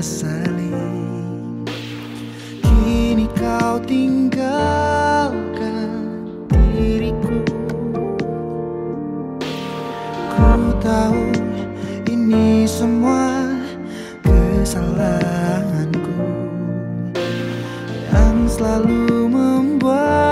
sesali Kini kau tinggalkan diriku. Ku tahu ini semua kesalahanku Yang selalu membuat